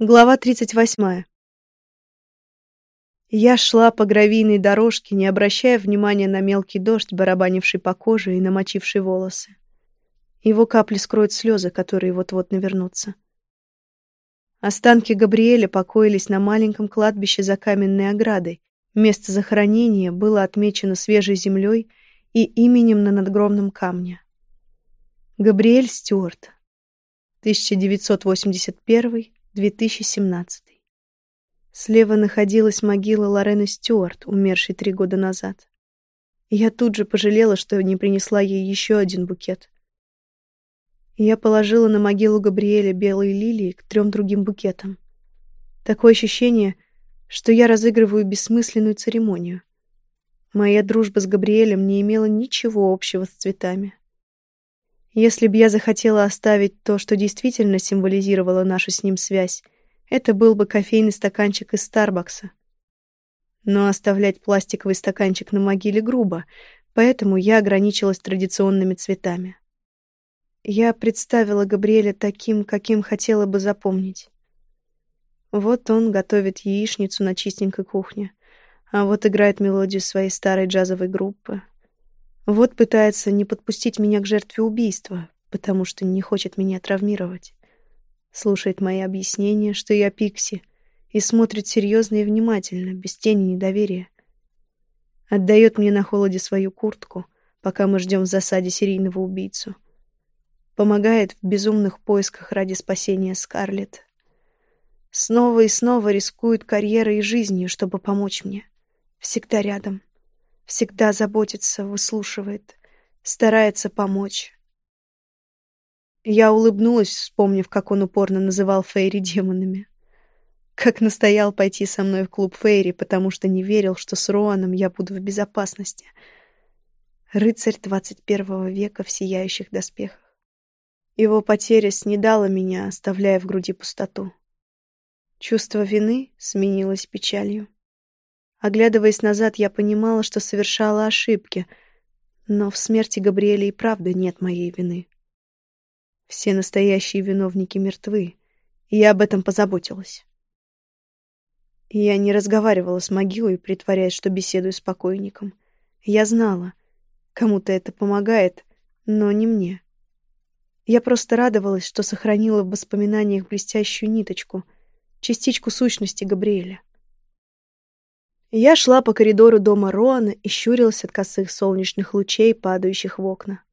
Глава 38. Я шла по гравийной дорожке, не обращая внимания на мелкий дождь, барабанивший по коже и намочивший волосы. Его капли скроют слезы, которые вот-вот навернутся. Останки Габриэля покоились на маленьком кладбище за каменной оградой. Место захоронения было отмечено свежей землей и именем на надгромном камне. Габриэль Стюарт. 1981 2017. Слева находилась могила Лорены Стюарт, умершей три года назад. я тут же пожалела, что не принесла ей еще один букет. Я положила на могилу Габриэля белые лилии к трем другим букетам. Такое ощущение, что я разыгрываю бессмысленную церемонию. Моя дружба с Габриэлем не имела ничего общего с цветами. Если бы я захотела оставить то, что действительно символизировало нашу с ним связь, это был бы кофейный стаканчик из Старбакса. Но оставлять пластиковый стаканчик на могиле грубо, поэтому я ограничилась традиционными цветами. Я представила Габриэля таким, каким хотела бы запомнить. Вот он готовит яичницу на чистенькой кухне, а вот играет мелодию своей старой джазовой группы, вот пытается не подпустить меня к жертве убийства, потому что не хочет меня травмировать. Слушает мои объяснения, что я Пикси, и смотрит серьезно и внимательно, без тени недоверия. Отдает мне на холоде свою куртку, пока мы ждем в засаде серийного убийцу. Помогает в безумных поисках ради спасения Скарлетт. Снова и снова рискует карьерой и жизнью, чтобы помочь мне. Всегда рядом. Всегда заботится, выслушивает, старается помочь. Я улыбнулась, вспомнив, как он упорно называл Фейри демонами. Как настоял пойти со мной в клуб Фейри, потому что не верил, что с Роаном я буду в безопасности. Рыцарь 21 века в сияющих доспехах. Его потеря снедала меня, оставляя в груди пустоту. Чувство вины сменилось печалью. Оглядываясь назад, я понимала, что совершала ошибки, но в смерти Габриэля и правда нет моей вины. Все настоящие виновники мертвы, я об этом позаботилась. Я не разговаривала с могилой, притворяясь, что беседую с покойником. Я знала, кому-то это помогает, но не мне. Я просто радовалась, что сохранила в воспоминаниях блестящую ниточку, частичку сущности Габриэля. Я шла по коридору дома Роана и щурилась от косых солнечных лучей, падающих в окна.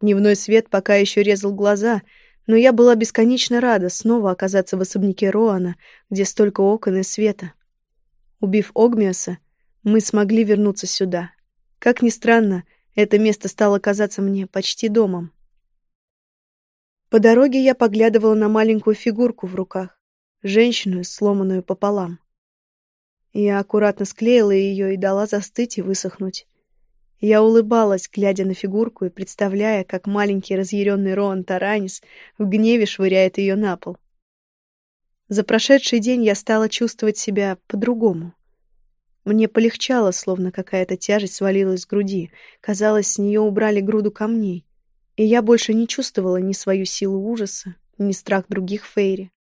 Дневной свет пока еще резал глаза, но я была бесконечно рада снова оказаться в особняке Роана, где столько окон и света. Убив Огмиоса, мы смогли вернуться сюда. Как ни странно, это место стало казаться мне почти домом. По дороге я поглядывала на маленькую фигурку в руках, женщину, сломанную пополам. Я аккуратно склеила ее и дала застыть и высохнуть. Я улыбалась, глядя на фигурку и представляя, как маленький разъяренный Роан Таранис в гневе швыряет ее на пол. За прошедший день я стала чувствовать себя по-другому. Мне полегчало, словно какая-то тяжесть свалилась с груди. Казалось, с нее убрали груду камней. И я больше не чувствовала ни свою силу ужаса, ни страх других Фейри.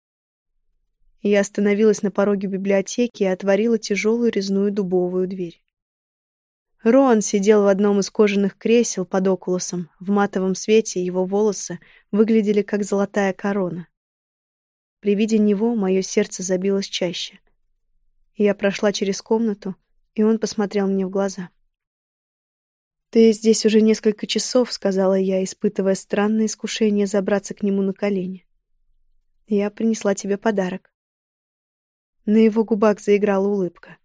Я остановилась на пороге библиотеки и отворила тяжелую резную дубовую дверь. Роан сидел в одном из кожаных кресел под окулусом. В матовом свете его волосы выглядели как золотая корона. При виде него мое сердце забилось чаще. Я прошла через комнату, и он посмотрел мне в глаза. «Ты здесь уже несколько часов», — сказала я, испытывая странное искушение забраться к нему на колени. «Я принесла тебе подарок». На его губах заиграла улыбка.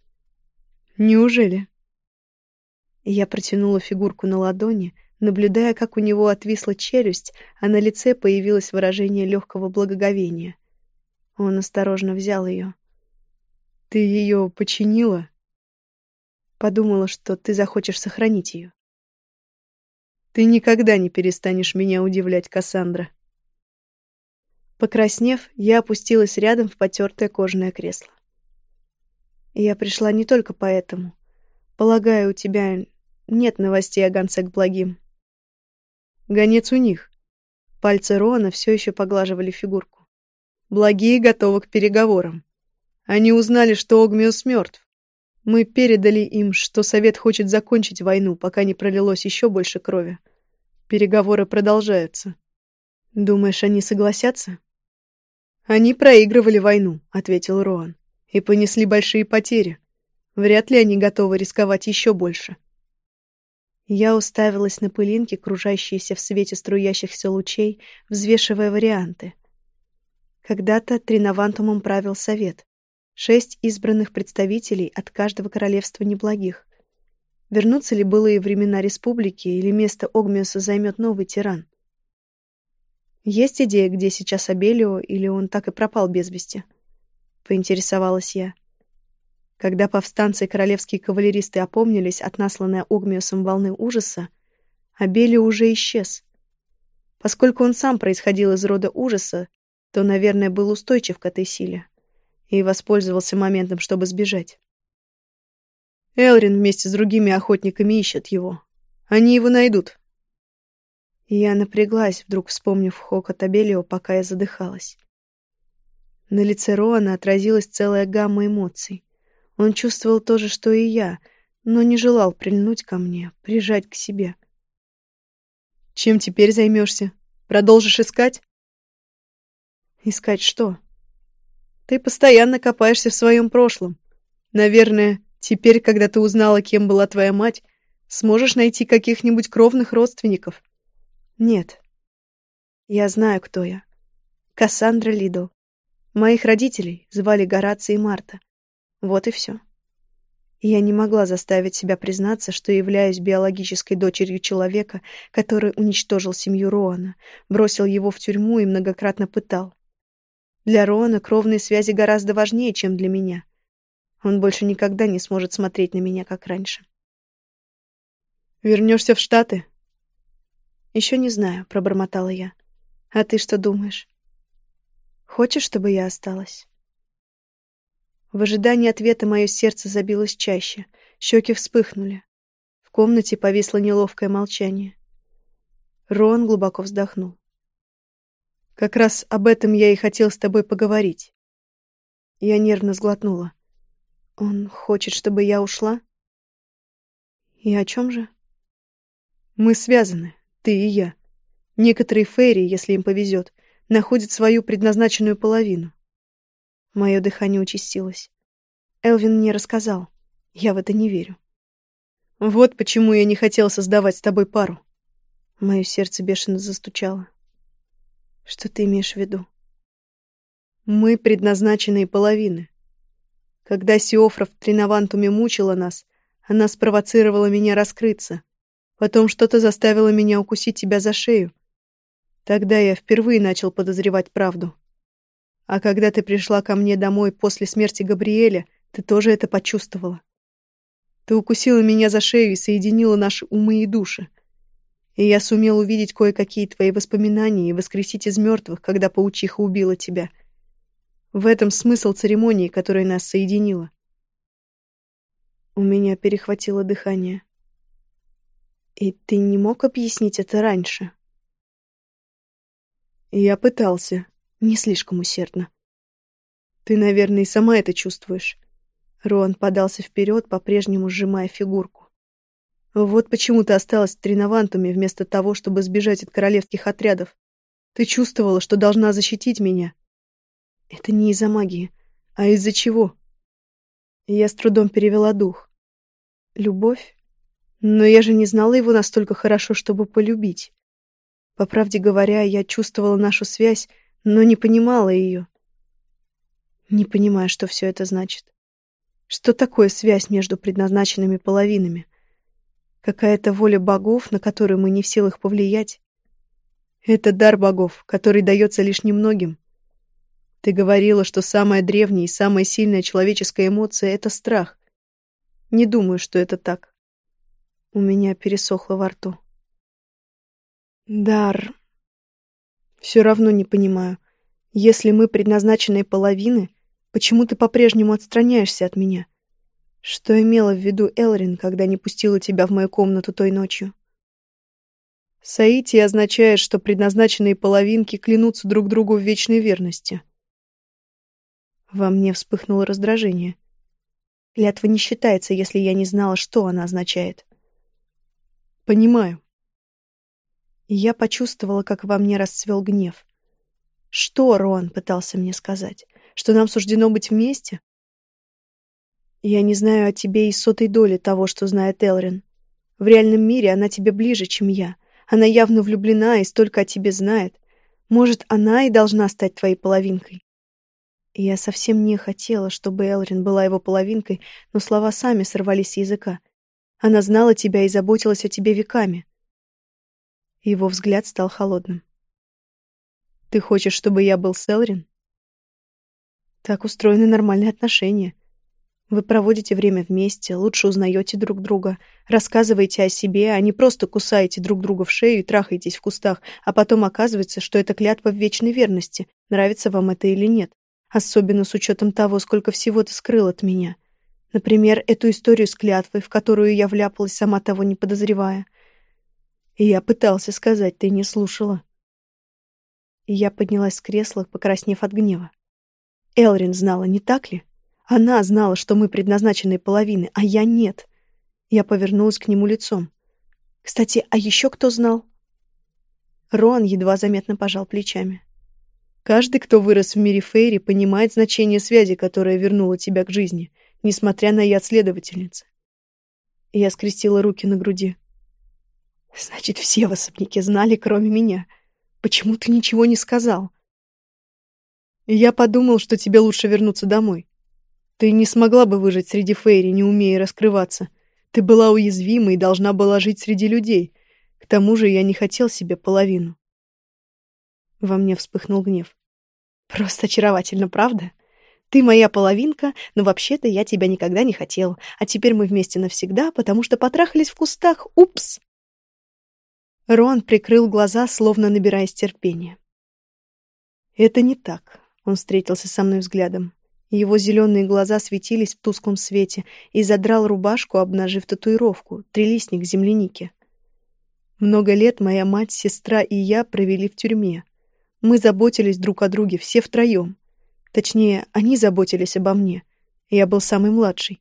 «Неужели?» Я протянула фигурку на ладони, наблюдая, как у него отвисла челюсть, а на лице появилось выражение легкого благоговения. Он осторожно взял ее. «Ты ее починила?» Подумала, что ты захочешь сохранить ее. «Ты никогда не перестанешь меня удивлять, Кассандра», Покраснев, я опустилась рядом в потертое кожаное кресло. Я пришла не только поэтому. Полагаю, у тебя нет новостей о гонце к благим. Гонец у них. Пальцы Рона все еще поглаживали фигурку. Благие готовы к переговорам. Они узнали, что Огмиус мертв. Мы передали им, что Совет хочет закончить войну, пока не пролилось еще больше крови. Переговоры продолжаются. Думаешь, они согласятся? Они проигрывали войну, ответил Роан, и понесли большие потери. Вряд ли они готовы рисковать еще больше. Я уставилась на пылинки, кружащиеся в свете струящихся лучей, взвешивая варианты. Когда-то Тринавантумом правил совет. Шесть избранных представителей от каждого королевства неблагих. Вернутся ли былые времена республики или место Огмиуса займет новый тиран? Есть идея, где сейчас Абелио, или он так и пропал без вести? Поинтересовалась я. Когда повстанцы и королевские кавалеристы опомнились от насланной Огмиусом волны ужаса, Абели уже исчез. Поскольку он сам происходил из рода ужаса, то, наверное, был устойчив к этой силе и воспользовался моментом, чтобы сбежать. Элрин вместе с другими охотниками ищет его. Они его найдут. Я напряглась, вдруг вспомнив хокот Абелио, пока я задыхалась. На лице Роана отразилась целая гамма эмоций. Он чувствовал то же, что и я, но не желал прильнуть ко мне, прижать к себе. «Чем теперь займешься? Продолжишь искать?» «Искать что?» «Ты постоянно копаешься в своем прошлом. Наверное, теперь, когда ты узнала, кем была твоя мать, сможешь найти каких-нибудь кровных родственников?» «Нет. Я знаю, кто я. Кассандра Лидо. Моих родителей звали Гораций и Марта. Вот и все. Я не могла заставить себя признаться, что являюсь биологической дочерью человека, который уничтожил семью Роана, бросил его в тюрьму и многократно пытал. Для Роана кровные связи гораздо важнее, чем для меня. Он больше никогда не сможет смотреть на меня, как раньше. «Вернешься в Штаты?» «Еще не знаю», — пробормотала я. «А ты что думаешь? Хочешь, чтобы я осталась?» В ожидании ответа мое сердце забилось чаще, щеки вспыхнули. В комнате повисло неловкое молчание. Рон глубоко вздохнул. «Как раз об этом я и хотел с тобой поговорить». Я нервно сглотнула. «Он хочет, чтобы я ушла?» «И о чем же?» «Мы связаны, ты и я. Некоторые фейри, если им повезет, находят свою предназначенную половину. Мое дыхание участилось. Элвин мне рассказал. Я в это не верю. Вот почему я не хотел создавать с тобой пару. Мое сердце бешено застучало. Что ты имеешь в виду? Мы предназначенные половины. Когда Сиофра в Тринавантуме мучила нас, она спровоцировала меня раскрыться. Потом что-то заставило меня укусить тебя за шею. Тогда я впервые начал подозревать правду. А когда ты пришла ко мне домой после смерти Габриэля, ты тоже это почувствовала. Ты укусила меня за шею и соединила наши умы и души. И я сумел увидеть кое-какие твои воспоминания и воскресить из мертвых, когда паучиха убила тебя. В этом смысл церемонии, которая нас соединила. У меня перехватило дыхание. И ты не мог объяснить это раньше? Я пытался. Не слишком усердно. Ты, наверное, и сама это чувствуешь. Роан подался вперед, по-прежнему сжимая фигурку. Вот почему ты осталась в Тринавантуме вместо того, чтобы сбежать от королевских отрядов. Ты чувствовала, что должна защитить меня. Это не из-за магии, а из-за чего? Я с трудом перевела дух. Любовь? Но я же не знала его настолько хорошо, чтобы полюбить. По правде говоря, я чувствовала нашу связь но не понимала ее. Не понимая, что все это значит. Что такое связь между предназначенными половинами? Какая-то воля богов, на которую мы не в силах повлиять? Это дар богов, который дается лишь немногим. Ты говорила, что самая древняя и самая сильная человеческая эмоция — это страх. Не думаю, что это так. У меня пересохло во рту. Дар. Все равно не понимаю. Если мы предназначенные половины, почему ты по-прежнему отстраняешься от меня? Что имела в виду Элрин, когда не пустила тебя в мою комнату той ночью? Саити означает, что предназначенные половинки клянутся друг другу в вечной верности. Во мне вспыхнуло раздражение. Клятва не считается, если я не знала, что она означает. Понимаю. Я почувствовала, как во мне расцвел гнев. Что Рон пытался мне сказать? Что нам суждено быть вместе? Я не знаю о тебе и сотой доли того, что знает Элрин. В реальном мире она тебе ближе, чем я. Она явно влюблена и столько о тебе знает. Может, она и должна стать твоей половинкой. Я совсем не хотела, чтобы Элрин была его половинкой, но слова сами сорвались с языка. Она знала тебя и заботилась о тебе веками. Его взгляд стал холодным. «Ты хочешь, чтобы я был с Элрин?» «Так устроены нормальные отношения. Вы проводите время вместе, лучше узнаете друг друга, рассказываете о себе, а не просто кусаете друг друга в шею и трахаетесь в кустах, а потом оказывается, что это клятва в вечной верности, нравится вам это или нет. Особенно с учетом того, сколько всего ты скрыл от меня. Например, эту историю с клятвой, в которую я вляпалась, сама того не подозревая. И я пытался сказать, ты не слушала. И я поднялась с кресла, покраснев от гнева. Элрин знала, не так ли? Она знала, что мы предназначенные половины, а я нет. Я повернулась к нему лицом. Кстати, а еще кто знал? Рон едва заметно пожал плечами. Каждый, кто вырос в мире Фейри, понимает значение связи, которая вернула тебя к жизни, несмотря на яд следовательницы. Я скрестила руки на груди. Значит, все в особняке знали, кроме меня. Почему ты ничего не сказал? Я подумал, что тебе лучше вернуться домой. Ты не смогла бы выжить среди Фейри, не умея раскрываться. Ты была уязвима и должна была жить среди людей. К тому же я не хотел себе половину. Во мне вспыхнул гнев. Просто очаровательно, правда? Ты моя половинка, но вообще-то я тебя никогда не хотел. А теперь мы вместе навсегда, потому что потрахались в кустах. Упс! Рон прикрыл глаза, словно набираясь терпения. «Это не так», — он встретился со мной взглядом. Его зеленые глаза светились в тусклом свете и задрал рубашку, обнажив татуировку, трилистник земляники. Много лет моя мать, сестра и я провели в тюрьме. Мы заботились друг о друге, все втроем. Точнее, они заботились обо мне. Я был самый младший.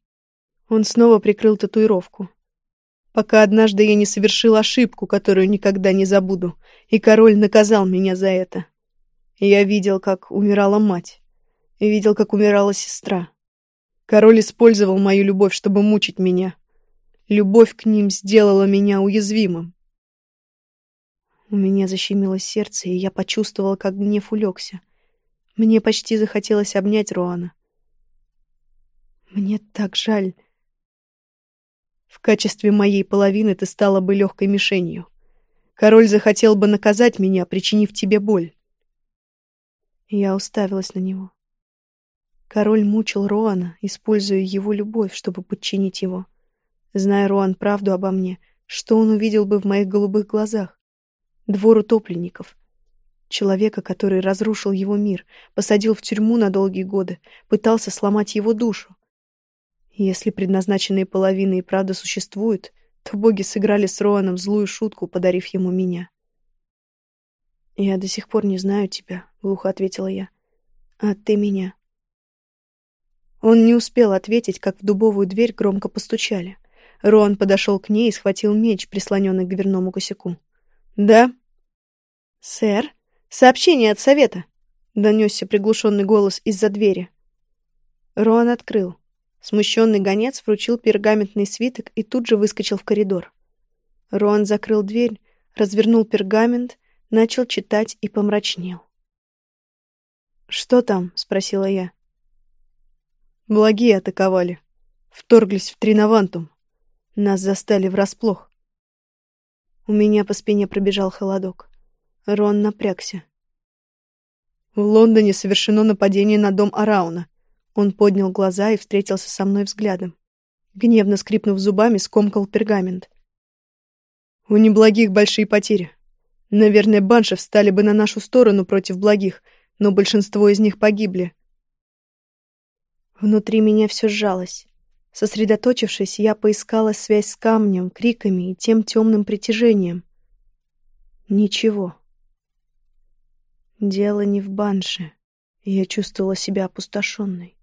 Он снова прикрыл татуировку. Пока однажды я не совершил ошибку, которую никогда не забуду, и король наказал меня за это. Я видел, как умирала мать видел, как умирала сестра. Король использовал мою любовь, чтобы мучить меня. Любовь к ним сделала меня уязвимым. У меня защемило сердце, и я почувствовала, как гнев улегся. Мне почти захотелось обнять Руана. Мне так жаль. В качестве моей половины ты стала бы легкой мишенью. Король захотел бы наказать меня, причинив тебе боль. Я уставилась на него. Король мучил Роана, используя его любовь, чтобы подчинить его. Зная Роан правду обо мне, что он увидел бы в моих голубых глазах? Двор утопленников. Человека, который разрушил его мир, посадил в тюрьму на долгие годы, пытался сломать его душу. Если предназначенные половины и правда существуют, то боги сыграли с Роаном злую шутку, подарив ему меня. «Я до сих пор не знаю тебя», — глухо ответила я. «А ты меня». Он не успел ответить, как в дубовую дверь громко постучали. Рон подошел к ней и схватил меч, прислоненный к дверному косяку. «Да?» «Сэр, сообщение от совета!» — донесся приглушенный голос из-за двери. Рон открыл. Смущенный гонец вручил пергаментный свиток и тут же выскочил в коридор. Рон закрыл дверь, развернул пергамент, начал читать и помрачнел. «Что там?» — спросила я. Благие атаковали. Вторглись в Тринавантум. Нас застали врасплох. У меня по спине пробежал холодок. Рон напрягся. В Лондоне совершено нападение на дом Арауна. Он поднял глаза и встретился со мной взглядом. Гневно скрипнув зубами, скомкал пергамент. У неблагих большие потери. Наверное, банши встали бы на нашу сторону против благих, но большинство из них погибли. Внутри меня все сжалось. Сосредоточившись, я поискала связь с камнем, криками и тем темным притяжением. Ничего. Дело не в банше. Я чувствовала себя опустошенной.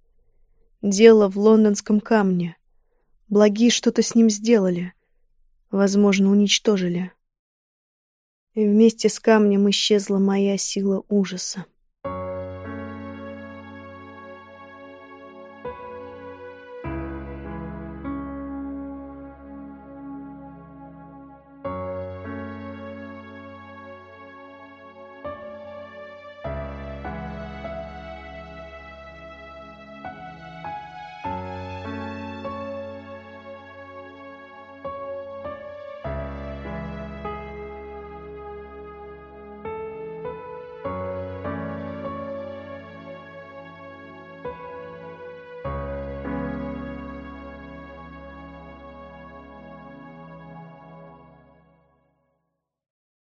Дело в лондонском камне. Благие что-то с ним сделали. Возможно, уничтожили. И вместе с камнем исчезла моя сила ужаса.